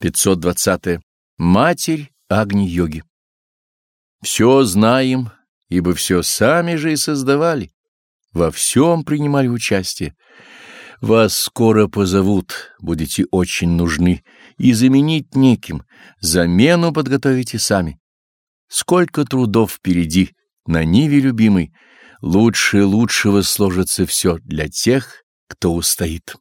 520. -е. Матерь Агни-йоги. Все знаем, ибо все сами же и создавали, во всем принимали участие. Вас скоро позовут, будете очень нужны, и заменить неким, замену подготовите сами. Сколько трудов впереди, на ниве любимой, лучше лучшего сложится все для тех, кто устоит.